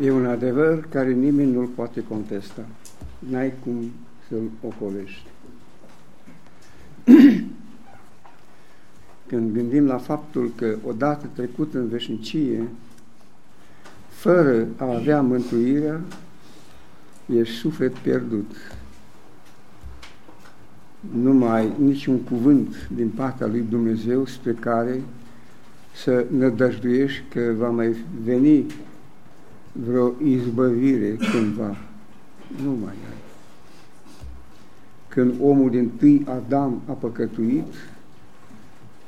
E un adevăr care nimeni nu-l poate contesta. N-ai cum să-l ocolești. Când gândim la faptul că odată trecut în veșnicie, fără a avea mântuirea, ești suflet pierdut. Nu mai ai niciun cuvânt din partea lui Dumnezeu spre care să nădăjduiești că va mai veni vreo izbăvire cândva. Nu mai ai. Când omul din tâi Adam a păcătuit,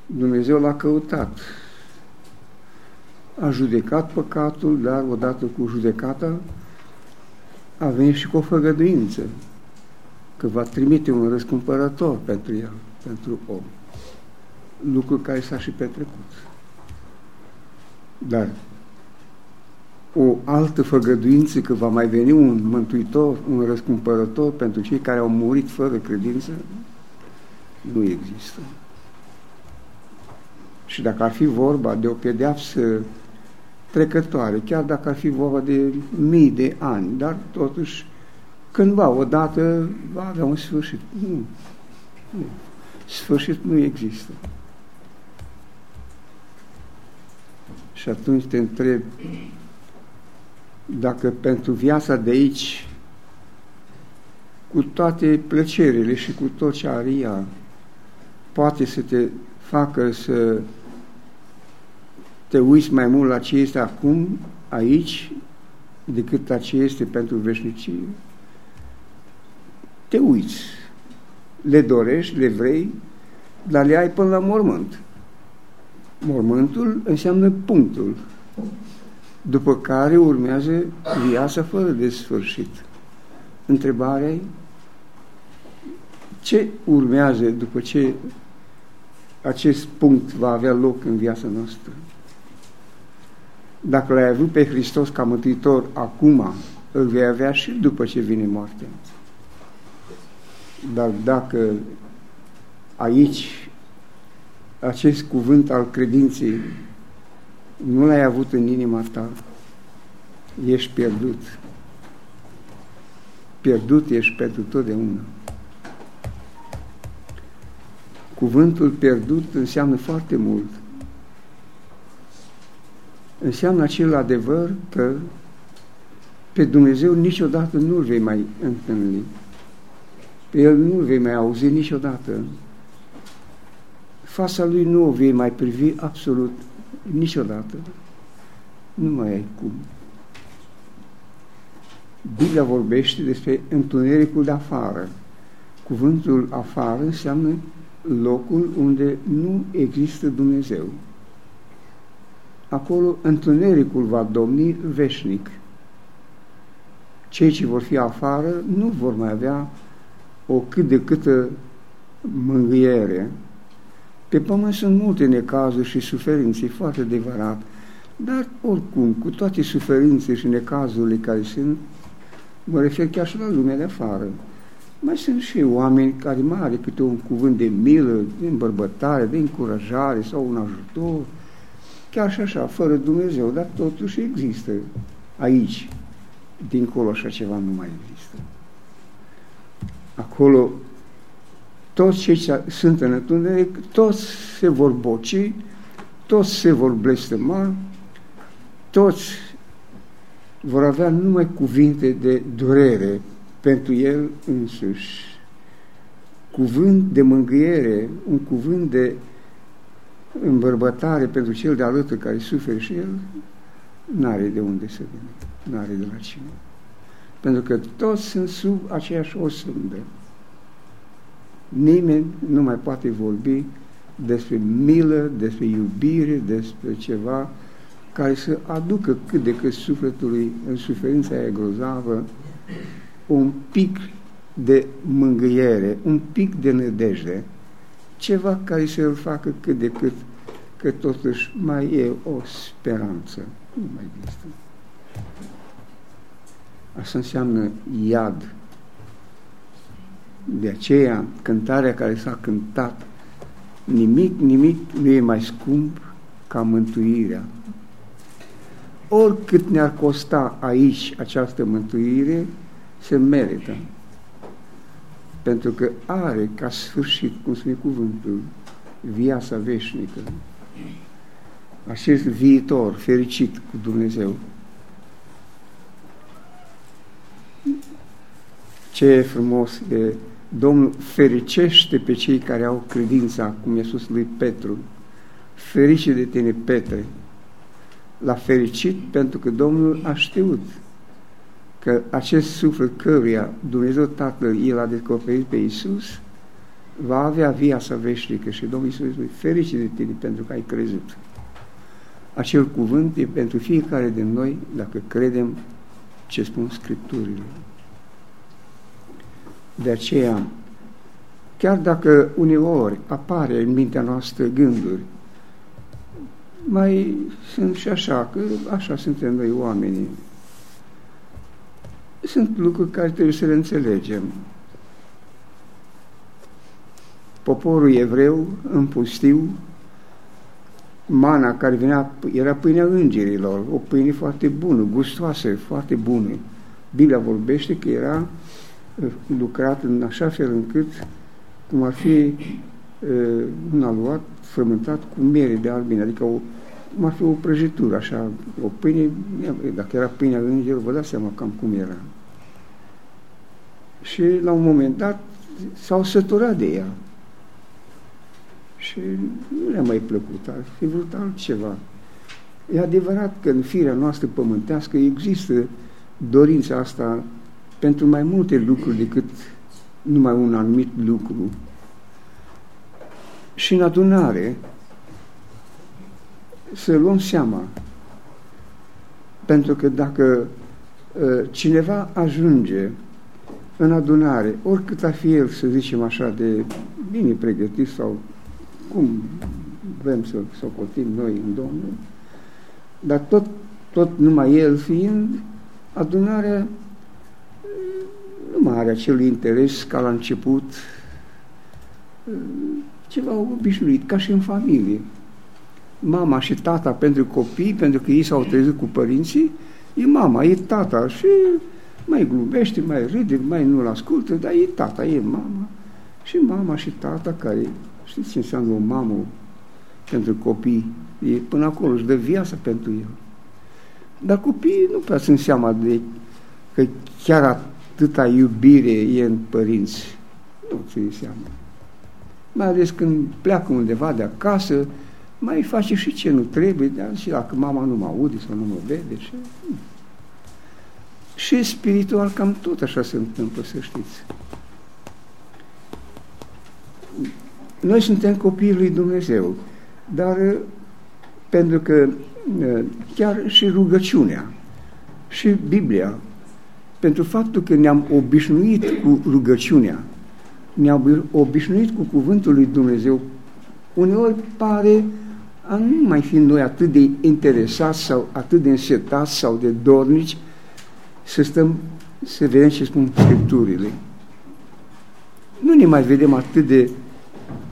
Dumnezeu l-a căutat. A judecat păcatul, dar odată cu judecata a venit și cu o făgăduință că va trimite un răscumpărător pentru el, pentru om. Lucru care s-a și petrecut. Dar o altă făgăduință că va mai veni un mântuitor, un răscumpărător pentru cei care au murit fără credință, nu există. Și dacă ar fi vorba de o pedeapsă trecătoare, chiar dacă ar fi vorba de mii de ani, dar totuși cândva, odată, va avea un sfârșit. Nu. nu. Sfârșit nu există. Și atunci te întreb dacă pentru viața de aici, cu toate plăcerile și cu tot ce are ea, poate să te facă să te uiți mai mult la ce este acum, aici, decât la ce este pentru veșnicie, te uiți, le dorești, le vrei, dar le ai până la mormânt. Mormântul înseamnă punctul, după care urmează viața fără de sfârșit. Întrebarea e ce urmează după ce acest punct va avea loc în viața noastră. Dacă l-ai avut pe Hristos ca mântuitor acum, îl vei avea și după ce vine moartea. Dar dacă aici acest cuvânt al credinței nu l-ai avut în inima ta, ești pierdut. Pierdut ești pentru totdeauna. Cuvântul pierdut înseamnă foarte mult. Înseamnă acel adevăr că pe Dumnezeu niciodată nu-L vei mai întâlni. Pe El nu-L vei mai auzi niciodată. Fața Lui nu o vei mai privi absolut niciodată. Nu mai ai cum. Biblia vorbește despre întunericul de afară. Cuvântul afară înseamnă locul unde nu există Dumnezeu. Acolo întunericul va domni veșnic. Cei ce vor fi afară nu vor mai avea o cât de câtă mângâiere. Pe pământ sunt multe necazuri și suferințe, foarte adevărat, dar oricum, cu toate suferințe și necazurile care sunt, mă refer chiar și la lumea de afară, mai sunt și oameni care mai are câte un cuvânt de milă, de îmbărbătare, de încurajare sau un ajutor, chiar și așa, fără Dumnezeu, dar totuși există aici. Dincolo așa ceva nu mai există. Acolo toți cei ce sunt în întuneric, toți se vor boci, toți se vor blestema, toți vor avea numai cuvinte de durere pentru el însuși. Cuvânt de mângâiere, un cuvânt de îmbărbătare pentru cel de alături care suferă și el, n-are de unde să vină, n-are de la cine. Pentru că toți sunt sub aceeași osândă. Nimeni nu mai poate vorbi despre milă, despre iubire, despre ceva care să aducă cât de cât sufletului în suferința aia grozavă un pic de mângâiere, un pic de nădejde, ceva care să-l facă cât de cât că totuși mai e o speranță. Nu mai există. Asta înseamnă iad. De aceea, cântarea care s-a cântat, nimic, nimic nu e mai scump ca mântuirea. oricât ne-ar costa aici această mântuire, se merită. Pentru că are ca sfârșit, cum spune cuvântul, viața veșnică. Acest viitor fericit cu Dumnezeu. Ce frumos e Domnul fericește pe cei care au credința, cum i-a spus lui Petru. Ferice de tine, Petre. L-a fericit pentru că Domnul a știut că acest suflet căruia Dumnezeu Tatăl El a descoperit pe Iisus va avea viața veșnică și Domnul Iisus spune, ferice de tine pentru că ai crezut. Acel cuvânt e pentru fiecare din noi dacă credem ce spun Scripturile. De aceea, chiar dacă uneori apare în mintea noastră gânduri, mai sunt și așa, că așa suntem noi oamenii. Sunt lucruri care trebuie să le înțelegem. Poporul evreu în pustiu, mana care venea, era pâinea îngerilor, o pâine foarte bună, gustoasă, foarte bună. Biblia vorbește că era lucrat în așa fel încât, cum ar fi un aluat frământat cu miere de albine, adică o, cum ar fi o prăjitură, așa, o pâine, dacă era pâinea îngerului, vă dați seama cam cum era. Și la un moment dat s-au săturat de ea. Și nu le-a mai plăcut, ar fi vrut altceva. E adevărat că în firea noastră pământească există dorința asta pentru mai multe lucruri decât numai un anumit lucru. Și în adunare să luăm seama. Pentru că dacă uh, cineva ajunge în adunare, oricât ar fi el, să zicem așa, de bine pregătit sau cum vrem să socotim noi în Domnul, dar tot, tot numai el fiind, adunarea nu mai are acel interes ca la început, ceva obișnuit, ca și în familie. Mama și tata pentru copii, pentru că ei s-au trezit cu părinții, e mama, e tata și mai glumește, mai râde, mai nu-l ascultă, dar e tata, e mama. Și mama și tata care, știți ce înseamnă o mamă pentru copii, e, până acolo își dă viața pentru el. Dar copiii nu prea sunt seama de că chiar atâta iubire e în părinți. Nu ți seama. Mai ales când pleacă undeva de acasă, mai face și ce nu trebuie, dar și dacă mama nu mă aude sau nu mă vede. Și, și spiritual cam tot așa se întâmplă, să știți. Noi suntem copiii lui Dumnezeu, dar pentru că chiar și rugăciunea și Biblia pentru faptul că ne-am obișnuit cu rugăciunea, ne-am obișnuit cu cuvântul lui Dumnezeu, uneori pare a nu mai fi noi atât de interesați sau atât de însetați sau de dornici să stăm să vedem ce spun Scripturile. Nu ne mai vedem atât de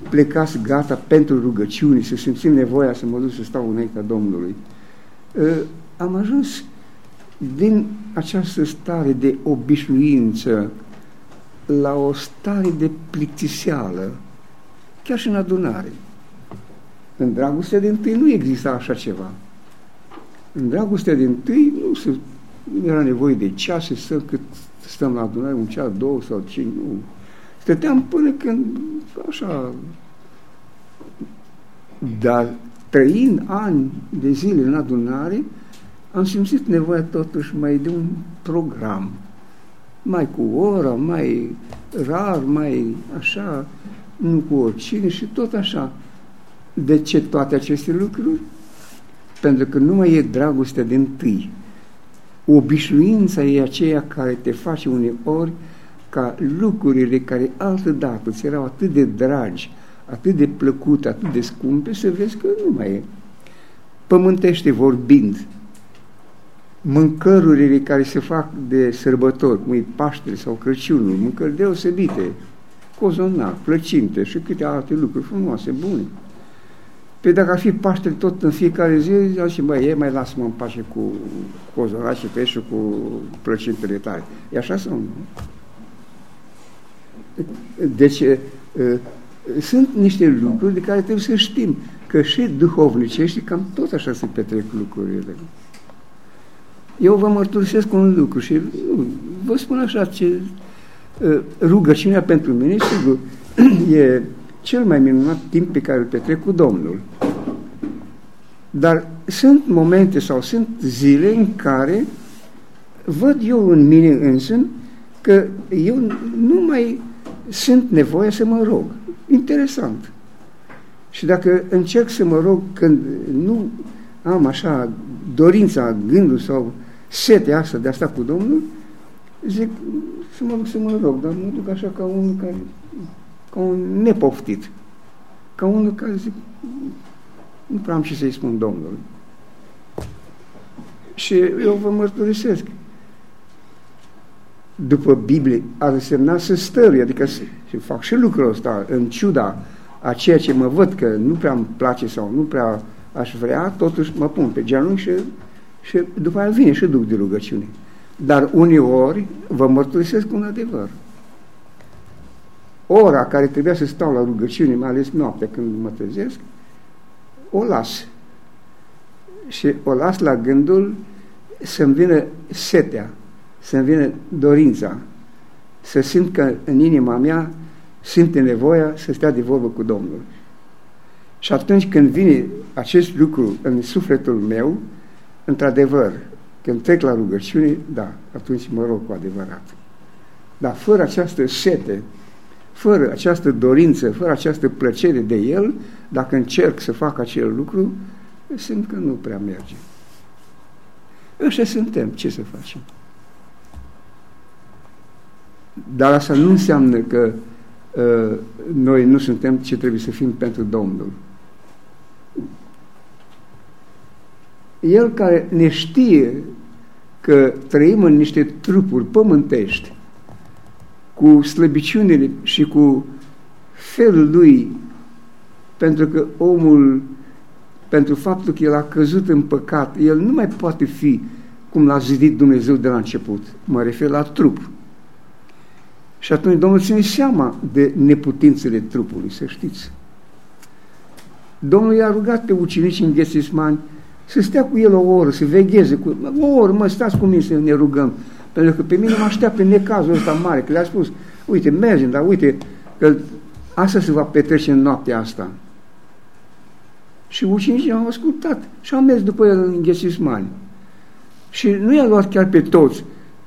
plecați gata pentru rugăciuni, să simțim nevoia să mă duc să stau înaintea Domnului. Ă, am ajuns din această stare de obișnuință la o stare de plictiseală, chiar și în adunare. În dragostea din tâi nu exista așa ceva. În dragostea din tâi nu, se, nu era nevoie de cease să cât stăm la adunare, un ceas, două sau cinci, nu. Stăteam până când, așa, dar trăind ani de zile în adunare, am simțit nevoia totuși mai de un program, mai cu o oră, mai rar, mai așa, nu cu oricine și tot așa. De ce toate aceste lucruri? Pentru că nu mai e dragostea din tâi. Obișnuința e aceea care te face uneori ca lucrurile care altădată ți erau atât de dragi, atât de plăcute, atât de scumpe, să vezi că nu mai e. Pământește vorbind, mâncărurile care se fac de sărbători, cum e Paștele sau Crăciunul, mâncări deosebite, cozonac, plăcinte și câte alte lucruri frumoase, bune. Păi dacă ar fi Paștele tot în fiecare zi, zice, băi, e mai lasă-mă în pace cu cozora și pești cu plăcintele tale. E așa sau nu? Deci, sunt niște lucruri de care trebuie să știm că și duhovnicești cam tot așa se petrec lucrurile. Eu vă mărturisesc un lucru și nu, vă spun așa ce rugăciunea pentru mine, sigur, e cel mai minunat timp pe care îl petrec cu Domnul. Dar sunt momente sau sunt zile în care văd eu în mine însumi că eu nu mai sunt nevoie să mă rog. Interesant. Și dacă încerc să mă rog când nu am așa dorința, gândul sau setea asta de a sta cu Domnul, zic să mă duc să mă rog, dar mă duc așa ca unul care, ca un nepoftit, ca unul care zic, nu prea am ce să-i spun Domnului. Și eu vă mărturisesc, după Biblie, ar însemna să stări, adică să, să fac și lucrul ăsta, în ciuda a ceea ce mă văd că nu prea îmi place sau nu prea aș vrea, totuși mă pun pe genunchi și, și după aia vine și duc de rugăciune. Dar uneori vă mărturisesc un adevăr. Ora care trebuia să stau la rugăciune, mai ales noaptea când mă trezesc, o las. Și o las la gândul să-mi vină setea, să-mi vină dorința, să simt că în inima mea simte nevoia să stea de vorbă cu Domnul. Și atunci când vine acest lucru în sufletul meu, într-adevăr, când trec la rugăciune, da, atunci mă rog cu adevărat. Dar fără această sete, fără această dorință, fără această plăcere de El, dacă încerc să fac acel lucru, simt că nu prea merge. Ăștia suntem, ce să facem? Dar asta nu înseamnă că uh, noi nu suntem ce trebuie să fim pentru Domnul. El care ne știe că trăim în niște trupuri pământești, cu slăbiciunile și cu felul lui, pentru că omul, pentru faptul că el a căzut în păcat, el nu mai poate fi cum l-a zidit Dumnezeu de la început. Mă refer la trup. Și atunci Domnul ține seama de neputințele trupului, să știți. Domnul i-a rugat pe ucenici în Ghețismani să stea cu el o oră, să vegheze cu o oră, mă, stați cu mine să ne rugăm. Pentru că pe mine mă așteaptă necazul ăsta mare, că le-a spus, uite, mergem, dar uite, că asta se va petrece în noaptea asta. Și ucenicii au ascultat și au mers după el în Ghețismani. Și nu i-a luat chiar pe toți,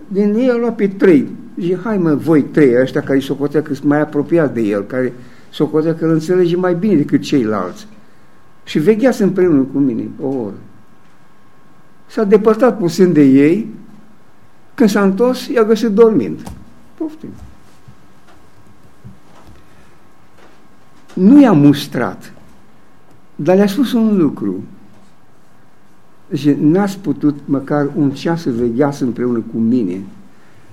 din ei a luat pe trei. Zice, hai mă, voi trei, ăștia care socotea că sunt mai apropiați de el, care socotea că îl înțelege mai bine decât ceilalți. Și vegheați împreună cu mine o oră. S-a depărtat puțin de ei, când s-a întors, i-a găsit dormind. Poftim. Nu i-a mustrat, dar le-a spus un lucru. Zice, n-ați putut măcar un ceas să vegheați împreună cu mine.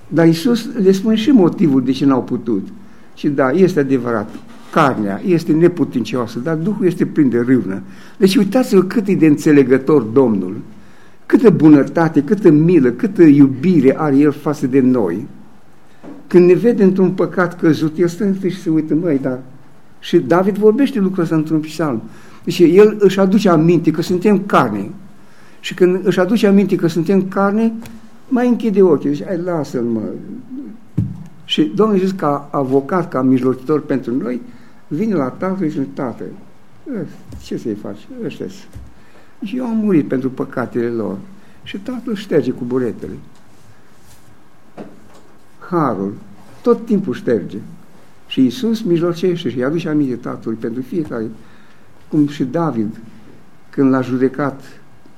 Dar Iisus le spune și motivul de ce n-au putut. Și da, este adevărat, carnea este neputincioasă, dar Duhul este plin de râvnă. Deci uitați-vă cât e de înțelegător Domnul, câtă bunătate, câtă milă, câtă iubire are El față de noi. Când ne vede într-un păcat căzut, El stă și se uită, măi, dar... Și David vorbește lucrul ăsta într-un psalm. Deci el își aduce aminte că suntem carne. Și când își aduce aminte că suntem carne, mai închide ochii. Deci, ai, lasă-l, mă. Și Domnul Iisus, ca avocat, ca mijlocitor pentru noi, vine la tatăl și zice, tată, ce să-i faci? ăștia Și eu am murit pentru păcatele lor. Și tatăl șterge cu buretele. Harul tot timpul șterge. Și Iisus mijlocește și îi aduce aminte tatălui pentru fiecare, cum și David, când l-a judecat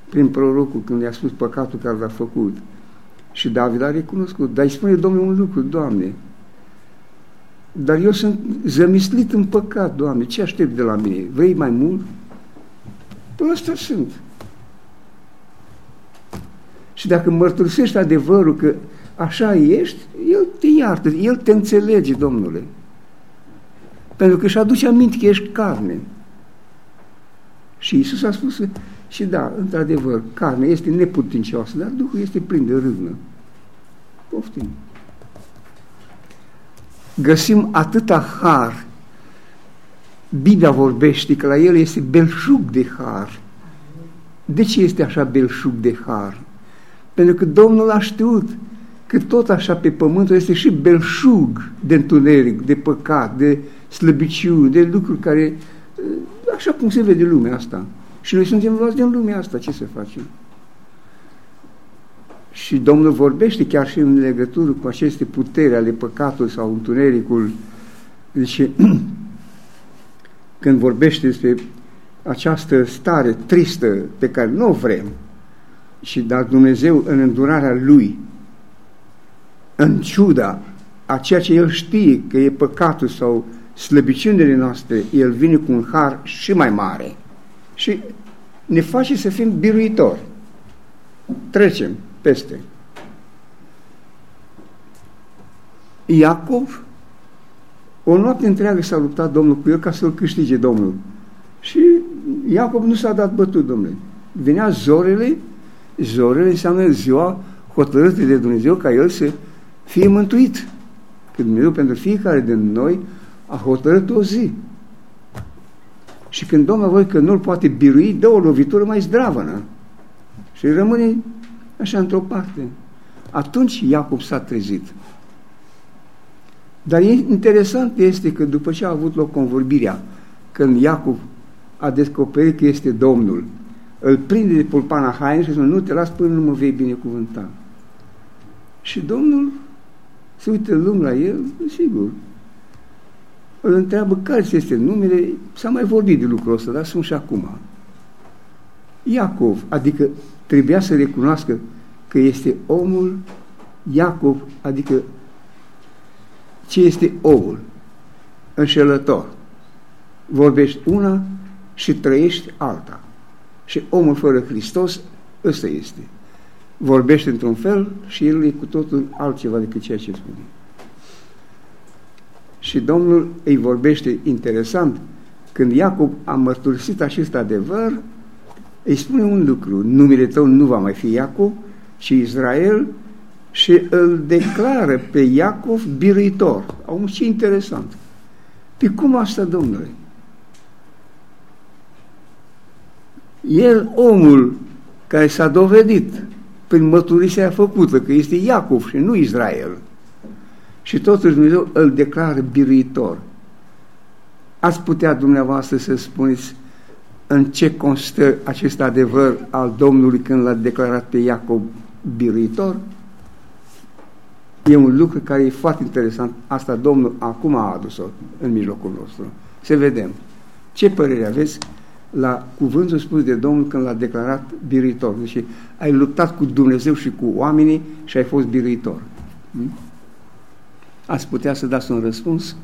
prin prorocul, când i-a spus păcatul care l-a făcut. Și David a recunoscut, dar îi spune Domnul un lucru, Doamne, dar eu sunt zămislit în păcat, Doamne, ce aștept de la mine? Vrei mai mult? Păi ăsta sunt. Și dacă mărturisești adevărul că așa ești, El te iartă, El te înțelege, Domnule. Pentru că își aduce aminte că ești carne. Și Isus a spus și da, într-adevăr, carnea este neputincioasă, dar Duhul este plin de râvnă. Poftim. Găsim atâta har. Biblia vorbește că la el este belșug de har. De ce este așa belșug de har? Pentru că Domnul a știut că tot așa pe pământ este și belșug de întuneric, de păcat, de slăbiciuni, de lucruri care, așa cum se vede lumea asta. Și noi suntem luați din lumea asta, ce să facem? Și Domnul vorbește chiar și în legătură cu aceste puteri ale păcatului sau întunericul. Deci, când vorbește despre această stare tristă pe care nu o vrem, și dar Dumnezeu în îndurarea Lui, în ciuda a ceea ce El știe că e păcatul sau slăbiciunile noastre, El vine cu un har și mai mare și ne face să fim biruitori. Trecem peste. Iacov, o noapte întreagă s-a luptat Domnul cu el ca să-l câștige Domnul. Și Iacov nu s-a dat bătut, domnule. Venea zorele, zorele înseamnă ziua hotărâtă de Dumnezeu ca el să fie mântuit. Că Dumnezeu pentru fiecare din noi a hotărât o zi. Și când Domnul văd că nu-l poate birui, dă o lovitură mai zdravănă. Și rămâne așa într-o parte. Atunci Iacob s-a trezit. Dar e interesant este că după ce a avut loc convorbirea, când Iacob a descoperit că este Domnul, îl prinde de pulpana haină și spune, nu te las până nu mă vei binecuvânta. Și Domnul se uită lung la el, sigur, îl întreabă care este numele, s-a mai vorbit de lucrul ăsta, dar sunt și acum. Iacov, adică trebuia să recunoască că este omul Iacov, adică ce este omul? Înșelător. Vorbești una și trăiești alta. Și omul fără Hristos, ăsta este. Vorbește într-un fel și el e cu totul altceva decât ceea ce spune. Și Domnul îi vorbește interesant. Când Iacob a mărturisit acest adevăr, îi spune un lucru, numele tău nu va mai fi Iacob, ci Israel, și îl declară pe Iacov biruitor. Au ce interesant. Pe cum asta, Domnule? El, omul care s-a dovedit prin măturisia făcută că este Iacov și nu Israel, și totuși Dumnezeu îl declară biruitor. Ați putea dumneavoastră să spuneți în ce constă acest adevăr al Domnului când l-a declarat pe Iacob biruitor? E un lucru care e foarte interesant. Asta Domnul acum a adus-o în mijlocul nostru. Să vedem. Ce părere aveți la cuvântul spus de Domnul când l-a declarat biruitor? Deci ai luptat cu Dumnezeu și cu oamenii și ai fost biruitor. Hmm? Ați putea să dați un răspuns?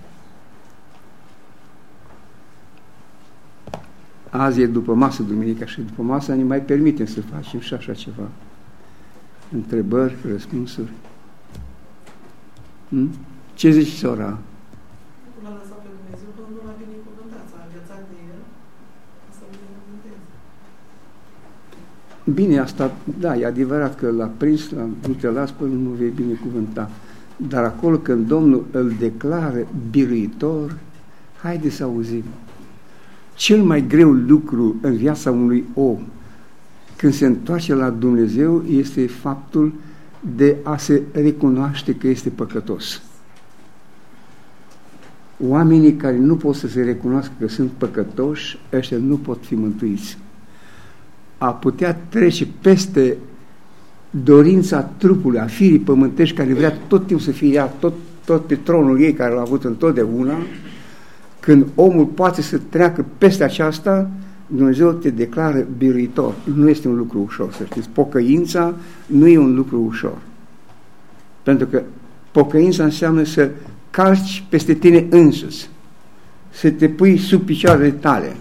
Azi e după masă, duminica, și după masă ne mai permitem să facem și așa ceva. Întrebări, răspunsuri. Hmm? Ce zici, sora? Bine, asta, da, e adevărat că l-a prins, l-a, nu te las până nu vei binecuvânta. Dar acolo când Domnul îl declară biruitor, haide să auzim. Cel mai greu lucru în viața unui om când se întoarce la Dumnezeu este faptul de a se recunoaște că este păcătos. Oamenii care nu pot să se recunoască că sunt păcătoși, ăștia nu pot fi mântuiți. A putea trece peste dorința trupului, a firii pământești care vrea tot timpul să fie ea, tot, tot pe tronul ei care l-a avut întotdeauna, când omul poate să treacă peste aceasta, Dumnezeu te declară biruitor. Nu este un lucru ușor, să știți. Pocăința nu e un lucru ușor. Pentru că pocăința înseamnă să calci peste tine însuți, să te pui sub picioarele tale.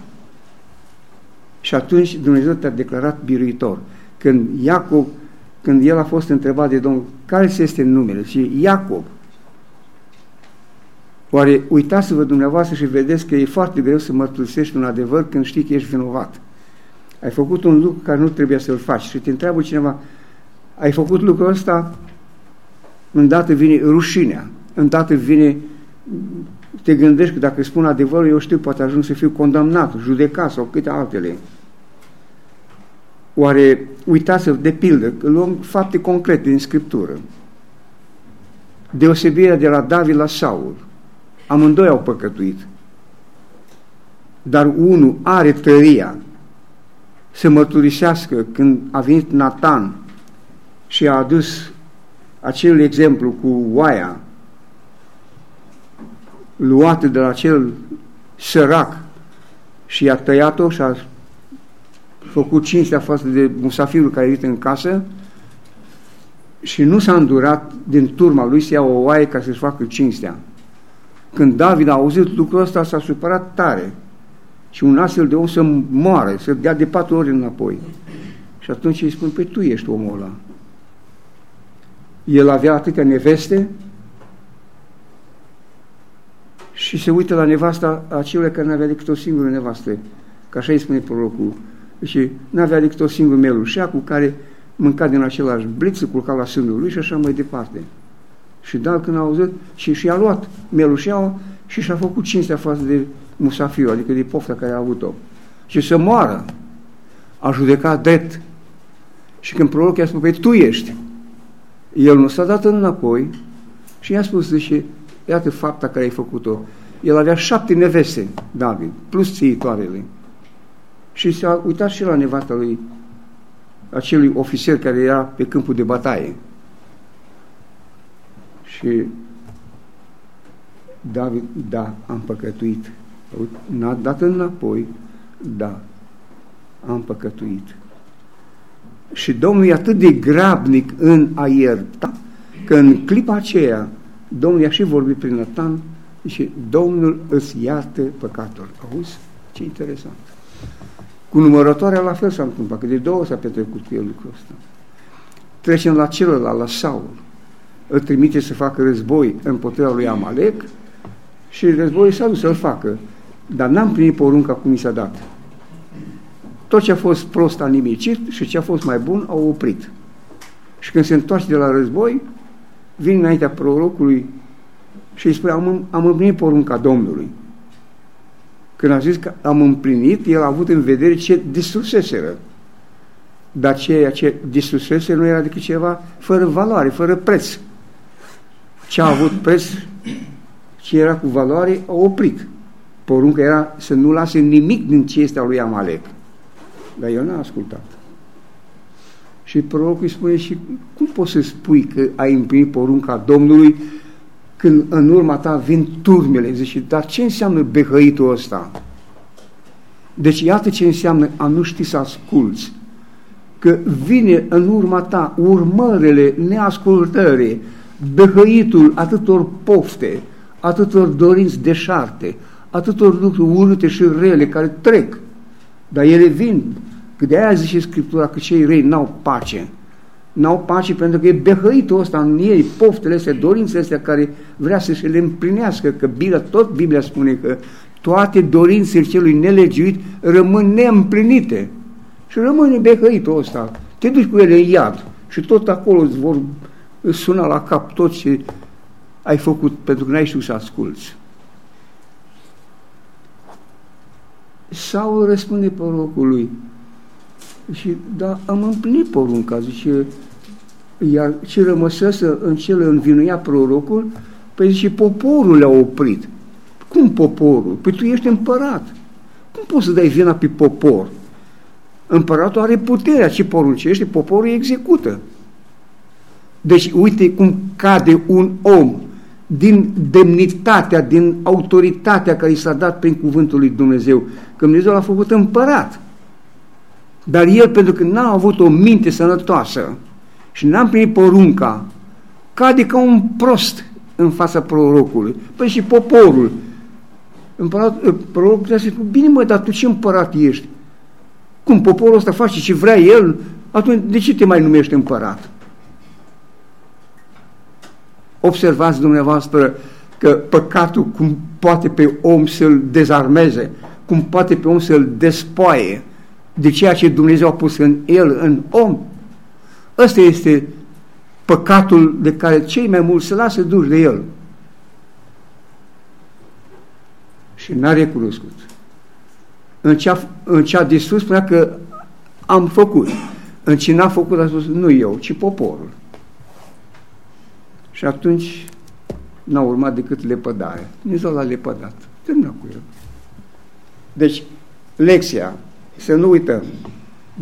Și atunci Dumnezeu te-a declarat biruitor. Când Iacob când el a fost întrebat de Domnul, care este numele? Și Iacob. Oare uitați-vă dumneavoastră și vedeți că e foarte greu să mărturisești un adevăr când știi că ești vinovat. ai făcut un lucru care nu trebuia să-l faci și te întreabă cineva, ai făcut lucrul ăsta, îndată vine rușinea, îndată vine, te gândești că dacă spun adevărul, eu știu, poate ajung să fiu condamnat, judecat sau câte altele. Oare, uitați-vă, de pildă, că luăm fapte concrete din Scriptură. Deosebirea de la David la Saul. Amândoi au păcătuit. Dar unul are tăria să mărturisească când a venit Nathan și a adus acel exemplu cu oaia luată de la acel sărac și a tăiat-o și a făcut cinstea față de musafirul care a în casă și nu s-a îndurat din turma lui să ia o oaie ca să-și facă cinstea. Când David a auzit lucrul ăsta, s-a supărat tare și un astfel de om să moare, să dea de patru ori înapoi. Și atunci îi spun, pe păi tu ești omul ăla. El avea atâtea neveste și se uită la nevasta acelea care nu avea decât o singură nevastă. Ca așa îi spune prorocul. Și nu avea decât o singură melușea cu care mânca din același bliț, se culca la sânul lui și așa mai departe. Și da, când a auzit, și și-a luat melușeaua și și-a făcut cinstea față de musafiu, adică de pofta care a avut-o. Și să moară. A judecat drept. Și când prorocul i-a spus, păi tu ești. El nu s-a dat înapoi și i-a spus, zice, iată fapta care ai făcut-o. El avea șapte neveste, David, plus țiitoarele. Și s-a uitat și la nevasta lui, acelui ofițer care era pe câmpul de bataie. Și David, da, am păcătuit. N-a dat înapoi, da, am păcătuit. Și Domnul e atât de grabnic în a ierta, că în clipa aceea Domnul i-a și vorbit prin Nathan și Domnul îți iartă păcatul. Auzi? Ce interesant. Cu numărătoarea la fel s-a întâmplat, că de două s-a petrecut cu el lucrul ăsta. Trecem la celălalt, la Saul. Îl trimite să facă război împotriva lui Amalek și războiul s-a dus să-l facă. Dar n-am primit porunca cum mi s-a dat. Tot ce a fost prost a nimicit și ce a fost mai bun au oprit. Și când se întoarce de la război, vin înaintea prorocului și îi spune, am, am împlinit porunca Domnului. Când a zis că am împlinit, el a avut în vedere ce distruseseră. Dar ceea ce distrusese nu era decât ceva fără valoare, fără preț. Ce a avut preț, ce era cu valoare, a oprit. Porunca era să nu lase nimic din ce este a lui Amalek. Dar el n-a ascultat. Și prorocul îi spune și cum poți să spui că ai împlinit porunca Domnului când în urma ta vin turmele? Zice, dar ce înseamnă behăitul ăsta? Deci iată ce înseamnă a nu ști să asculți. Că vine în urma ta urmărele neascultării, behăitul atâtor pofte, atâtor dorinți deșarte, atâtor lucruri urâte și rele care trec. Dar ele vin. Că de aia zice Scriptura că cei rei n-au pace. N-au pace pentru că e behăitul ăsta în ei, poftele astea, dorințele astea care vrea să se le împlinească. Că Biblia, tot Biblia spune că toate dorințele celui nelegiuit rămân neîmplinite. Și rămâne behăitul ăsta. Te duci cu ele în iad și tot acolo îți vor suna la cap tot ce ai făcut pentru că n-ai știut să asculți. Saul răspunde porocului și da, am împlinit porunca, zice, iar ce rămăsese în cel învinuia prorocul, păi zice, poporul le-a oprit. Cum poporul? Păi tu ești împărat. Cum poți să dai vina pe popor? Împăratul are puterea, ce poruncește, poporul execută. Deci uite cum cade un om din demnitatea, din autoritatea care i s-a dat prin cuvântul lui Dumnezeu. Că Dumnezeu l-a făcut împărat. Dar el, pentru că n-a avut o minte sănătoasă și n-a primit porunca, cade ca un prost în fața prorocului. Păi și poporul. Împărat, prorocul trebuie să spune, bine mă, dar tu ce împărat ești? Cum poporul ăsta face ce vrea el, atunci de ce te mai numești împărat? Observați dumneavoastră că păcatul cum poate pe om să-l dezarmeze, cum poate pe om să-l despoie, de ceea ce Dumnezeu a pus în el, în om. Ăsta este păcatul de care cei mai mulți se lasă duși de el. Și n-a recunoscut. În ce a, în ce a distrus spunea că am făcut. În ce n-a făcut a spus nu eu, ci poporul. Și atunci n-a urmat decât lepădare. Dumnezeu l-a lepădat. Termină cu el. Deci, lecția, să nu uităm,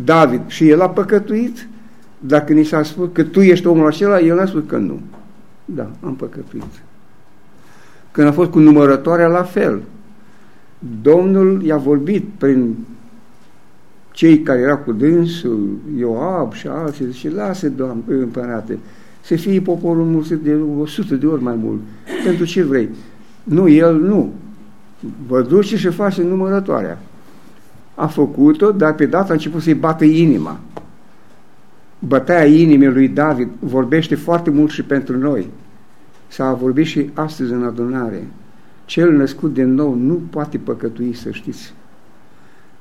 David și el a păcătuit, dacă ni s-a spus că tu ești omul acela, el a spus că nu. Da, am păcătuit. Când a fost cu numărătoarea, la fel. Domnul i-a vorbit prin cei care erau cu dânsul, Ioab și alții, și lasă, Doamne, împărate, să fie poporul mult de 100 de ori mai mult. Pentru ce vrei? Nu, el nu. Vă duce și face numărătoarea. A făcut-o, dar pe data a început să-i bată inima. Bătaia inimii lui David vorbește foarte mult și pentru noi. S-a vorbit și astăzi în adunare. Cel născut de nou nu poate păcătui, să știți.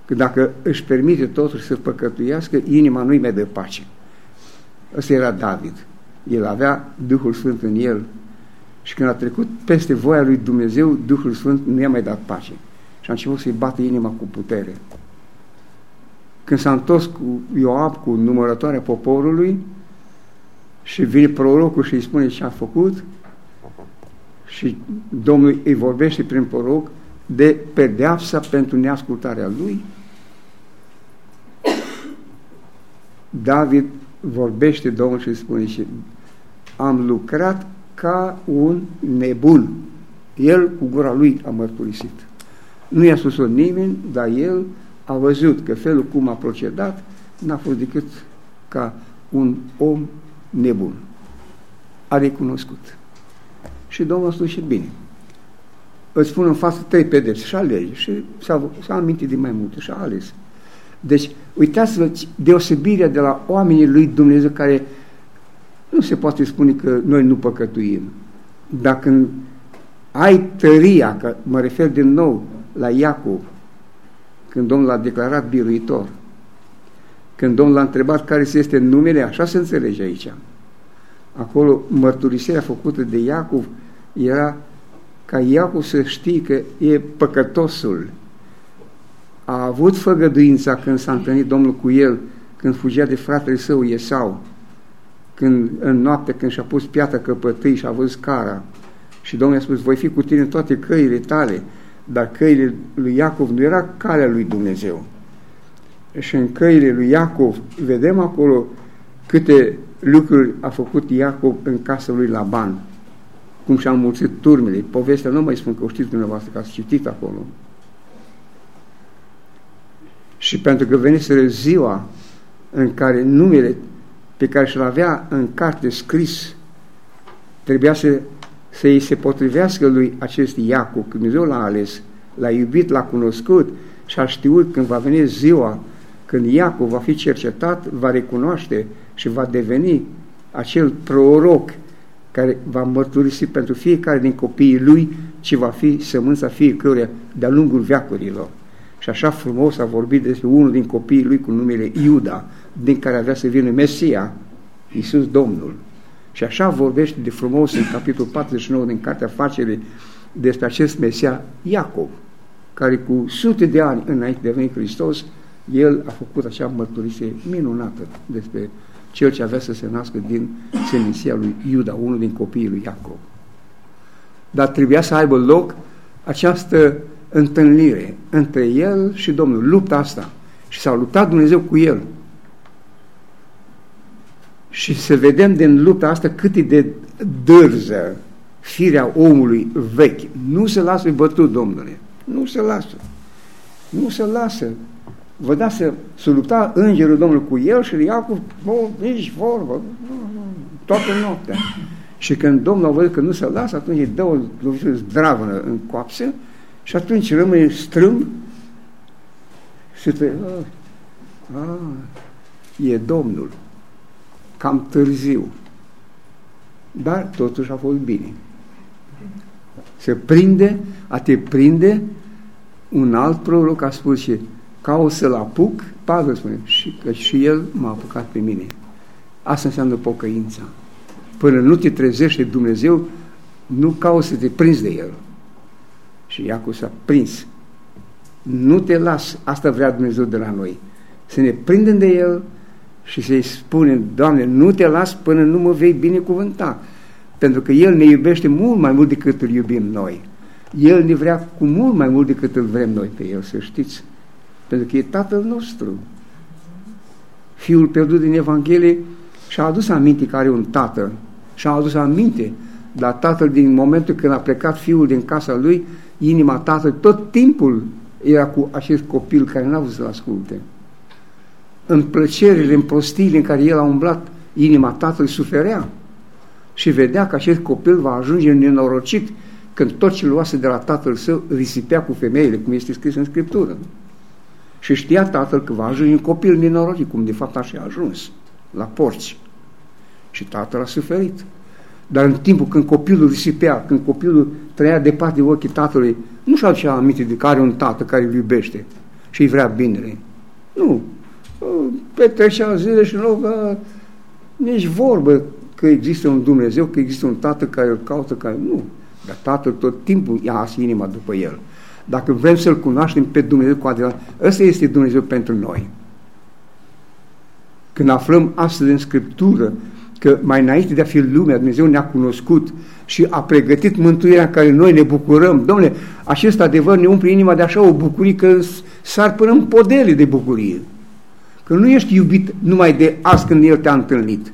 Că dacă își permite totuși să păcătuiască, inima nu-i mai dă pace. Ăsta era David. El avea Duhul Sfânt în el și când a trecut peste voia lui Dumnezeu, Duhul Sfânt nu i-a mai dat pace. Și a început să-i bată inima cu putere. Când s-a întors cu Ioab, cu numărătoarea poporului, și vine prorocul și îi spune ce a făcut, și Domnul îi vorbește prin proroc de pedeapsa pentru neascultarea lui, David vorbește Domnul și spune și am lucrat ca un nebun. El cu gura lui a mărturisit. Nu i-a spus-o nimeni, dar el a văzut că felul cum a procedat n-a fost decât ca un om nebun. A recunoscut. Și Domnul a spus și bine. Îți spun în față trei pedepse și alege. Și s-a, amintit de mai multe și a ales. Deci, uitați-vă deosebirea de la oamenii lui Dumnezeu care nu se poate spune că noi nu păcătuim. Dacă ai tăria, că mă refer din nou la Iacov, când Domnul l-a declarat biruitor, când Domnul l-a întrebat care este numele, așa se înțelege aici. Acolo mărturisirea făcută de Iacov era ca Iacov să știe că e păcătosul. A avut făgăduința când s-a întâlnit Domnul cu el, când fugea de fratele său Esau, când în noapte când și-a pus piatra căpătâi și a văzut cara și Domnul i-a spus, voi fi cu tine în toate căile tale, dar căile lui Iacov nu era calea lui Dumnezeu. Și în căile lui Iacov vedem acolo câte lucruri a făcut Iacov în casa lui Laban, cum și-a înmulțit turmele. Povestea nu mai spun că o știți dumneavoastră, că ați citit acolo. Și pentru că veniseră ziua în care numele pe care și-l avea în carte scris trebuia să, să îi se potrivească lui acest Iacov, când Dumnezeu l-a ales, l-a iubit, l-a cunoscut și a știut când va veni ziua când Iacov va fi cercetat, va recunoaște și va deveni acel proroc care va mărturisi pentru fiecare din copiii lui ce va fi sămânța fiecăruia de-a lungul veacurilor. Și așa frumos a vorbit despre unul din copiii lui cu numele Iuda, din care avea să vină Mesia, Iisus Domnul. Și așa vorbește de frumos în capitolul 49 din Cartea Facerii despre acest Mesia Iacov, care cu sute de ani înainte de a veni Hristos, el a făcut așa mărturise minunată despre cel ce avea să se nască din seminția lui Iuda, unul din copiii lui Iacov. Dar trebuia să aibă loc această întâlnire între el și Domnul, lupta asta. Și s-a luptat Dumnezeu cu el. Și să vedem din lupta asta cât e de dârză firea omului vechi. Nu se lasă bătut, Domnule. Nu se lasă. Nu se lasă vă dați să, să lupta îngerul Domnului cu el și Iacov, bă, nici vorbă, toată noaptea. Și când Domnul a văzut că nu se lasă, atunci îi dă o lovitură zdravănă în coapsă și atunci rămâne strâmb și te... A, a, e Domnul. Cam târziu. Dar totuși a fost bine. Se prinde, a te prinde un alt proroc a spus și ca să-l apuc, Pavel spune, și că și el m-a apucat pe mine. Asta înseamnă pocăința. Până nu te trezește Dumnezeu, nu cauți să te prinzi de el. Și Iacov s-a prins. Nu te las, asta vrea Dumnezeu de la noi. Să ne prindem de el și să-i spunem, Doamne, nu te las până nu mă vei binecuvânta. Pentru că El ne iubește mult mai mult decât îl iubim noi. El ne vrea cu mult mai mult decât îl vrem noi pe El, să știți. Pentru că e Tatăl nostru. Fiul pierdut din Evanghelie și-a adus aminte că are un tată. Și-a adus aminte la tatăl din momentul când a plecat fiul din casa lui, inima tatălui tot timpul era cu acest copil care n-a vrut să-l asculte. În plăcerile, în prostiile în care el a umblat, inima tatălui suferea și vedea că acest copil va ajunge nenorocit când tot ce luase de la tatăl său risipea cu femeile, cum este scris în Scriptură. Și știa tatăl că va ajunge un copil nenorocit, cum de fapt așa a ajuns, la porci. Și tatăl a suferit. Dar în timpul când copilul risipea, când copilul trăia departe de ochii tatălui, nu și-a aducea aminte de care un tată care îl iubește și îi vrea binele. Nu. Petrecea zile și nu, nici vorbă că există un Dumnezeu, că există un Tată care îl caută, care nu. Dar Tatăl tot timpul ia inima după El. Dacă vrem să-L cunoaștem pe Dumnezeu cu adevărat, ăsta este Dumnezeu pentru noi. Când aflăm astăzi în Scriptură că mai înainte de a fi lumea, Dumnezeu ne-a cunoscut și a pregătit mântuirea în care noi ne bucurăm. Domnule, acest adevăr ne umple inima de așa o bucurie că sar până în podele de bucurie. Că nu ești iubit numai de azi când El te-a întâlnit,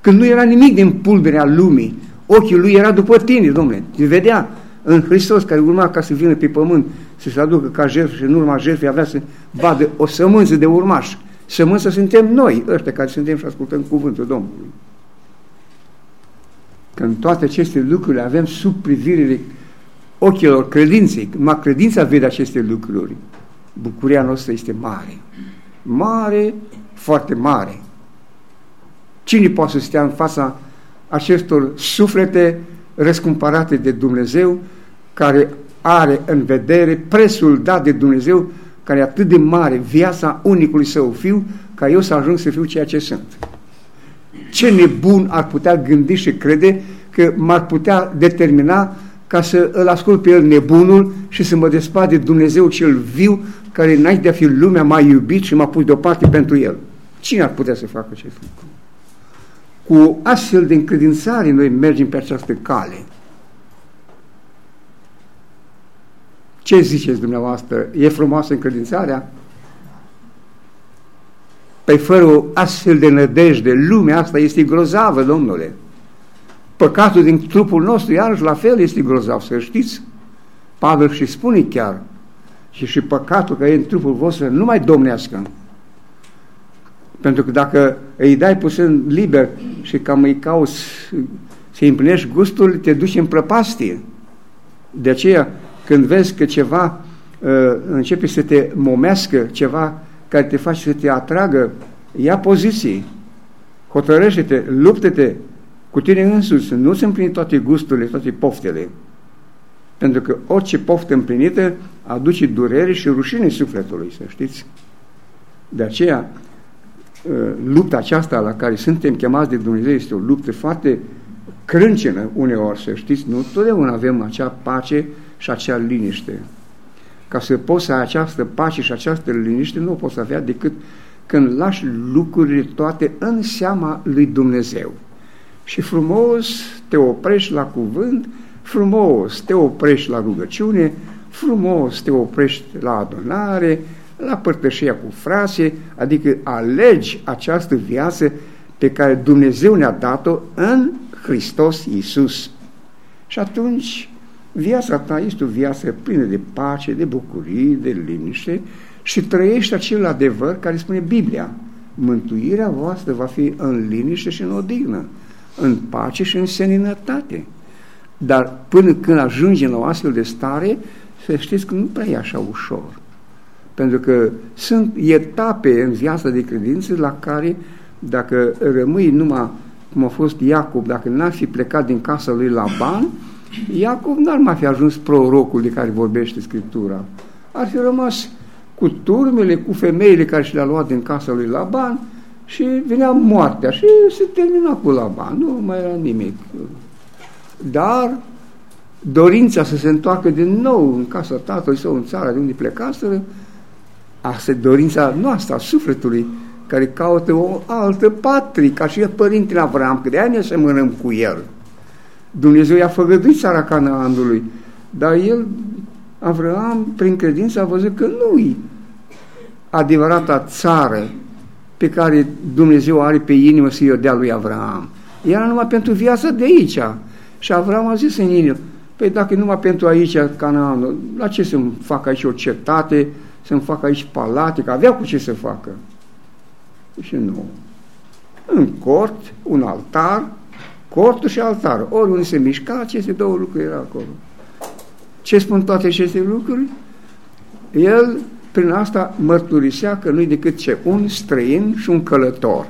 când nu era nimic din pulberea lumii, ochii lui era după tine, domnule. Te vedea în Hristos care urma ca să vină pe pământ, să se aducă ca jertfă și în urma jertfei avea să vadă o sămânță de urmași. Sămânță suntem noi, ăștia care suntem și ascultăm cuvântul Domnului. Când toate aceste lucruri le avem sub privirile ochilor credinței, numai credința vede aceste lucruri, bucuria noastră este mare. Mare, foarte mare. Cine poate să stea în fața acestor suflete răscumpărate de Dumnezeu, care are în vedere prețul dat de Dumnezeu, care e atât de mare, viața unicului său fiu, ca eu să ajung să fiu ceea ce sunt. Ce nebun ar putea gândi și crede că m-ar putea determina ca să îl ascult pe el nebunul și să mă despat de Dumnezeu cel viu, care înainte de a fi lumea m-a iubit și m-a pus deoparte pentru el. Cine ar putea să facă acest lucru? Cu astfel de încredințare noi mergem pe această cale. Ce ziceți dumneavoastră? E frumoasă încredințarea? Păi fără o astfel de nădejde, lumea asta este grozavă, domnule. Păcatul din trupul nostru, iarăși la fel, este grozav, să știți. Pavel și spune chiar, și și păcatul care e în trupul vostru nu mai domnească. Pentru că dacă îi dai puțin liber și cam îi cauți să împlinești gustul, te duci în prăpastie. De aceea, când vezi că ceva uh, începe să te momească, ceva care te face să te atragă, ia poziții, hotărăște-te, luptă-te cu tine însuți, nu-ți împlini toate gusturile, toate poftele. Pentru că orice poftă împlinită aduce durere și rușine sufletului, să știți. De aceea, Uh, lupta aceasta la care suntem chemați de Dumnezeu este o luptă foarte crâncenă uneori, să știți, nu totdeauna avem acea pace și acea liniște. Ca să poți să ai această pace și această liniște, nu o poți avea decât când lași lucrurile toate în seama lui Dumnezeu. Și frumos te oprești la cuvânt, frumos te oprești la rugăciune, frumos te oprești la adunare, la părtășia cu frase, adică alegi această viață pe care Dumnezeu ne-a dat-o în Hristos Iisus. Și atunci viața ta este o viață plină de pace, de bucurie, de liniște și trăiești acel adevăr care spune Biblia. Mântuirea voastră va fi în liniște și în odihnă, în pace și în seninătate. Dar până când ajungem la o astfel de stare, să știți că nu prea e așa ușor. Pentru că sunt etape în viața de credință la care, dacă rămâi numai cum a fost Iacob, dacă n-ar fi plecat din casa lui Laban, Iacob n-ar mai fi ajuns prorocul de care vorbește Scriptura. Ar fi rămas cu turmele, cu femeile care și le-a luat din casa lui Laban și venea moartea și se termina cu Laban, nu mai era nimic. Dar dorința să se întoarcă din nou în casa tatălui său, în țara de unde plecaseră, asta e dorința noastră, a sufletului, care caută o altă patrie, ca și părintele Avram, că de aia ne semănăm cu el. Dumnezeu i-a făgăduit țara Canaanului, dar el, Avram, prin credință, a văzut că nu-i adevărata țară pe care Dumnezeu are pe inimă să-i o dea lui Avram. Era numai pentru viața de aici. Și Avram a zis în inimă, păi dacă numai pentru aici, Canaanul, la ce să-mi fac aici o cetate, să-mi fac aici palate, că avea cu ce să facă. Și nu. În cort, un altar, cortul și altarul. Oriunde se mișca, aceste două lucruri erau acolo. Ce spun toate aceste lucruri? El, prin asta, mărturisea că nu-i decât ce un străin și un călător.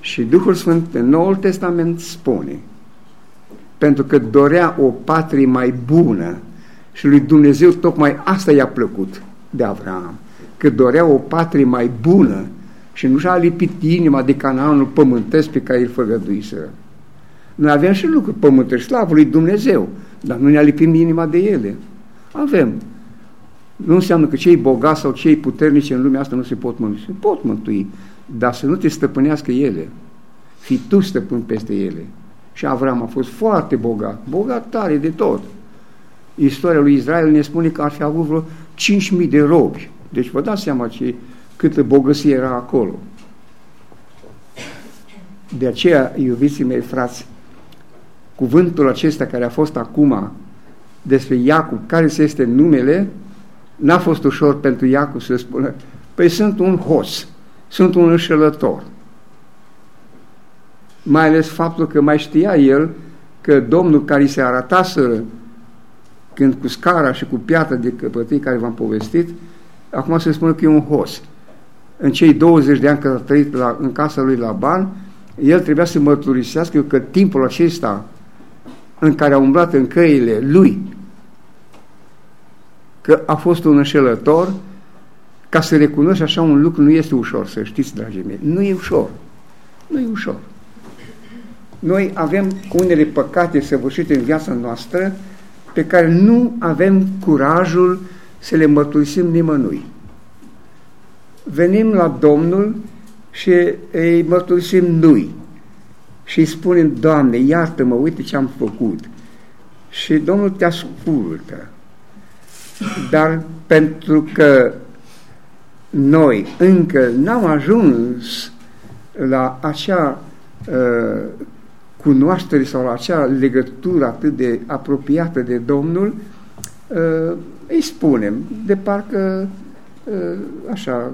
Și Duhul Sfânt în Noul Testament spune, pentru că dorea o patrie mai bună și lui Dumnezeu tocmai asta i-a plăcut de Avram, că dorea o patrie mai bună și nu și-a lipit inima de Canaanul pământesc pe care îl făgăduiseră. Noi avem și lucruri pământești, slavă lui Dumnezeu, dar nu ne-a lipit inima de ele. Avem. Nu înseamnă că cei bogați sau cei puternici în lumea asta nu se pot mântui. Se pot mântui, dar să nu te stăpânească ele. Fii tu stăpân peste ele. Și Avram a fost foarte bogat, bogat tare de tot. Istoria lui Israel ne spune că ar fi avut vreo 5.000 de robi. Deci vă dați seama ce, câtă bogăție era acolo. De aceea, iubiții mei frați, cuvântul acesta care a fost acum despre Iacub, care se este numele, n-a fost ușor pentru Iacub să spună, păi sunt un hos, sunt un înșelător. Mai ales faptul că mai știa el că Domnul care se arătaseră când cu scara și cu piatră de căpătâi care v-am povestit, acum se spune că e un hos. În cei 20 de ani când a trăit la, în casa lui Laban, el trebuia să mărturisească că timpul acesta în care a umblat în căile lui, că a fost un înșelător, ca să recunoști așa un lucru nu este ușor, să știți, dragii mei. Nu e ușor. Nu e ușor. Noi avem unele păcate săvârșite în viața noastră pe care nu avem curajul să le mărturisim nimănui. Venim la Domnul și îi mărturisim lui și îi spunem, Doamne, iartă-mă, uite ce am făcut. Și Domnul te ascultă. Dar pentru că noi încă n-am ajuns la acea uh, cunoaștere sau la acea legătură atât de apropiată de Domnul, uh, îi spunem, de parcă uh, așa,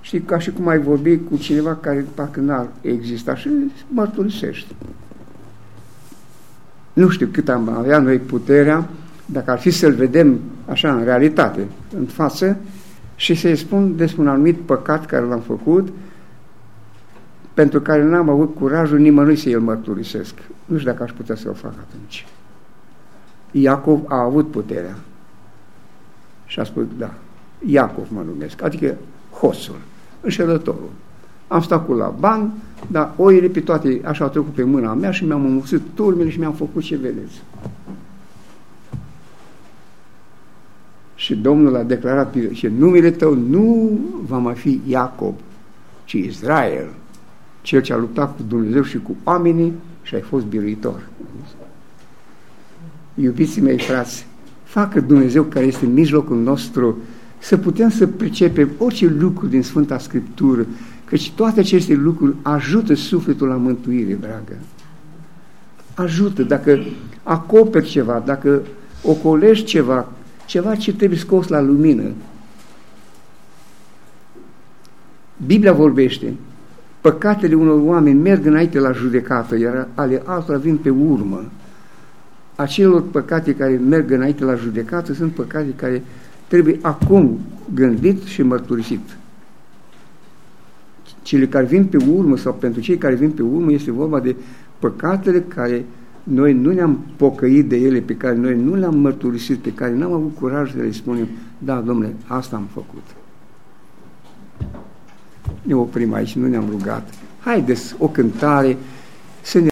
și ca și cum ai vorbi cu cineva care parcă n-ar exista și mărturisești. Nu știu cât am avea noi puterea, dacă ar fi să-l vedem așa în realitate, în față, și să-i spun despre un anumit păcat care l-am făcut, pentru care n-am avut curajul nimănui să el mărturisesc. Nu știu dacă aș putea să o fac atunci. Iacov a avut puterea. Și a spus, da, Iacov mă numesc, adică hosul, înșelătorul. Am stat cu la ban, dar oile pe toate așa au trecut pe mâna mea și mi-am înmulțit turmele și mi-am făcut ce vedeți. Și Domnul a declarat și numele tău nu va mai fi Iacob, ci Israel cel ce a luptat cu Dumnezeu și cu oamenii și ai fost biruitor. Iubiții mei frați, facă Dumnezeu care este în mijlocul nostru să putem să pricepem orice lucru din Sfânta Scriptură, căci toate aceste lucruri ajută sufletul la mântuire, dragă. Ajută, dacă acoperi ceva, dacă ocolești ceva, ceva ce trebuie scos la lumină. Biblia vorbește Păcatele unor oameni merg înainte la judecată, iar ale altora vin pe urmă. Acelor păcate care merg înainte la judecată sunt păcate care trebuie acum gândit și mărturisit. Cele care vin pe urmă sau pentru cei care vin pe urmă este vorba de păcatele care noi nu ne-am pocăit de ele pe care noi nu le-am mărturisit, pe care n-am avut curaj să le spunem, da, domnule, asta am făcut. Ne oprim aici, nu ne-am rugat. Haideți, o cântare, să ne